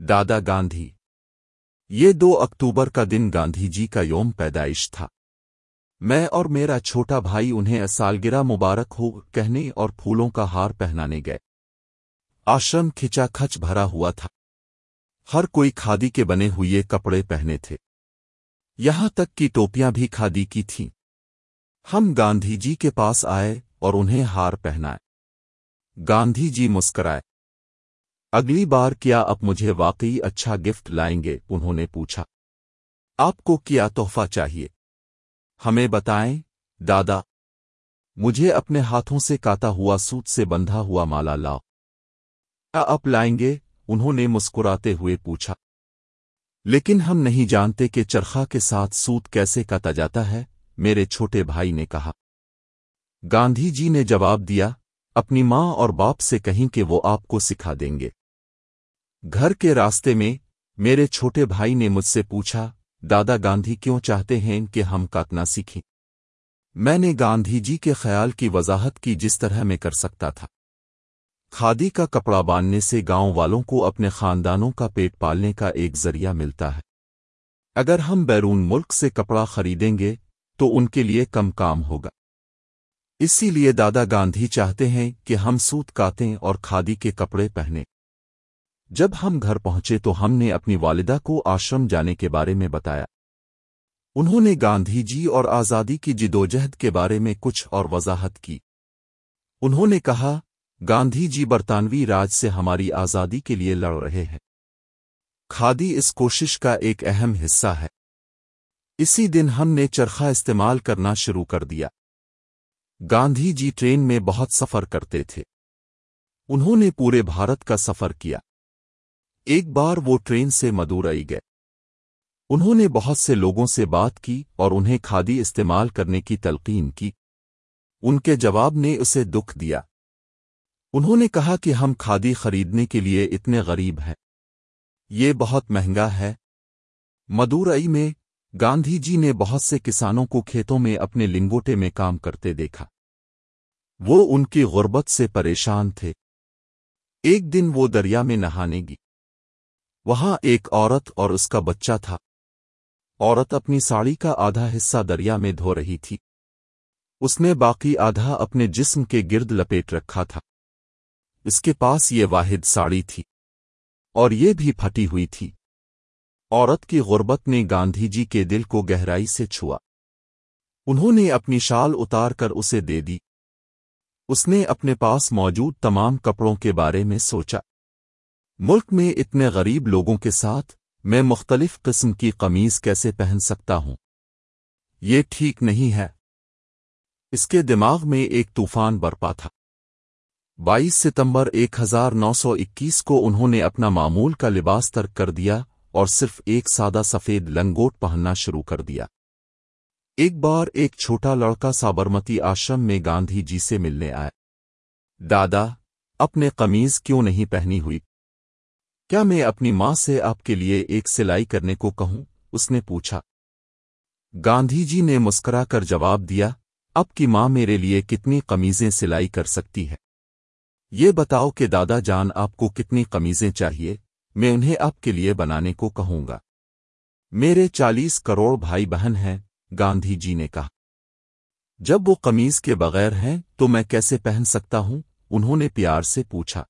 دادا گاندھی۔ یہ دو اکتوبر کا دن گاندھی جی کا یوم پیدائش تھا۔ میں اور میرا چھوٹا بھائی انہیں سالگرہ مبارک ہو کہنے اور پھولوں کا ہار پہنانے گئے۔ آشرم کھچا کھچ بھرا ہوا تھا۔ ہر کوئی کھادی کے بنے ہوئے کپڑے پہنے تھے۔ یہاں تک کہ ٹوپیاں بھی کھادی کی تھیں۔ ہم گاندھی جی کے پاس آئے اور انہیں ہار پہنائے۔ گاندھی جی مسکرائے۔ اگلی بار کیا اب مجھے واقعی اچھا گفٹ لائیں گے؟ انہوں نے پوچھا۔ آپ کو کیا تحفہ چاہیے؟ ہمیں بتائیں، دادا۔ مجھے اپنے ہاتھوں سے کاتا ہوا سوت سے بندھا ہوا مالا لاؤ۔ کیا آپ لائیں گے؟ انہوں نے مسکراتے ہوئے پوچھا۔ لیکن ہم نہیں جانتے کہ چرخا کے ساتھ سوت کیسے کاتا جاتا ہے، میرے چھوٹے بھائی نے کہا۔ گاندھی جی نے جواب دیا، اپنی ماں اور باپ سے کہیں کہ وہ آپ کو سکھا دیں گے۔ گھر کے راستے میں میرے چھوٹے بھائی نے مجھ سے پوچھا، دادا گاندھی کیوں چاہتے ہیں کہ ہم کاتنا سیکھیں؟ میں نے گاندھی جی کے خیال کی وضاحت کی جس طرح میں کر سکتا تھا۔ کھادی کا کپڑا باندھنے سے گاؤں والوں کو اپنے خاندانوں کا پیٹ پالنے کا ایک ذریعہ ملتا ہے۔ اگر ہم بیرون ملک سے کپڑا خریدیں گے، تو ان کے لیے کم کام ہوگا۔ اسی لیے دادا گاندھی چاہتے ہیں کہ ہم سوت کاتیں اور کھادی کے کپڑے پہنے جب ہم گھر پہنچے تو ہم نے اپنی والدہ کو آشرم جانے کے بارے میں بتایا۔ انہوں نے گاندھی جی اور آزادی کی جدوجہد کے بارے میں کچھ اور وضاحت کی۔ انہوں نے کہا، گاندھی جی برطانوی راج سے ہماری آزادی کے لیے لڑ رہے ہیں۔ کھادی اس کوشش کا ایک اہم حصہ ہے۔ اسی دن ہم نے چرخا استعمال کرنا شروع کر دیا۔ گاندھی جی ٹرین میں بہت سفر کرتے تھے۔ انہوں نے پورے بھارت کا سفر کیا۔ ایک بار وہ ٹرین سے مدورائی گئے۔ انہوں نے بہت سے لوگوں سے بات کی اور انہیں کھادی استعمال کرنے کی تلقین کی۔ ان کے جواب نے اسے دکھ دیا۔ انہوں نے کہا کہ ہم کھادی خریدنے کے لیے اتنے غریب ہیں۔ یہ بہت مہنگا ہے۔ مدورائی میں گاندھی جی نے بہت سے کسانوں کو کھیتوں میں اپنے لنگوٹے میں کام کرتے دیکھا۔ وہ ان کی غربت سے پریشان تھے۔ ایک دن وہ دریا میں نہانے گی۔ وہاں ایک عورت اور اس کا بچہ تھا۔ عورت اپنی ساڑی کا آدھا حصہ دریا میں دھو رہی تھی۔ اس نے باقی آدھا اپنے جسم کے گرد لپیٹ رکھا تھا۔ اس کے پاس یہ واحد ساڑی تھی اور یہ بھی پھٹی ہوئی تھی۔ عورت کی غربت نے گاندھی جی کے دل کو گہرائی سے چھوا۔ انہوں نے اپنی شال اتار کر اسے دے دی۔ اس نے اپنے پاس موجود تمام کپڑوں کے بارے میں سوچا۔ ملک میں اتنے غریب لوگوں کے ساتھ میں مختلف قسم کی قمیض کیسے پہن سکتا ہوں؟ یہ ٹھیک نہیں ہے۔ اس کے دماغ میں ایک طوفان برپا تھا۔ بائیس ستمبر ایک ہزار نو سو اکیس کو انہوں نے اپنا معمول کا لباس ترک کر دیا اور صرف ایک سادہ سفید لنگوٹ پہننا شروع کر دیا۔ ایک بار ایک چھوٹا لڑکا سابرمتی آشرم میں گاندھی جی سے ملنے آئے دادا، اپنے قمیض کیوں نہیں پہنی ہوئی؟ کیا میں اپنی ماں سے آپ کے لیے ایک سلائی کرنے کو کہوں؟ اس نے پوچھا۔ گاندھی جی نے مسکرا کر جواب دیا، اب کی ماں میرے لیے کتنی قمیضیں سلائی کر سکتی ہے۔ یہ بتاؤ کہ دادا جان آپ کو کتنی قمیضیں چاہیے، میں انہیں آپ کے لیے بنانے کو کہوں گا۔ میرے چالیس کروڑ بھائی بہن ہیں، گاندھی جی نے کہا۔ جب وہ قمیض کے بغیر ہیں تو میں کیسے پہن سکتا ہوں؟ انہوں نے پیار سے پوچھا۔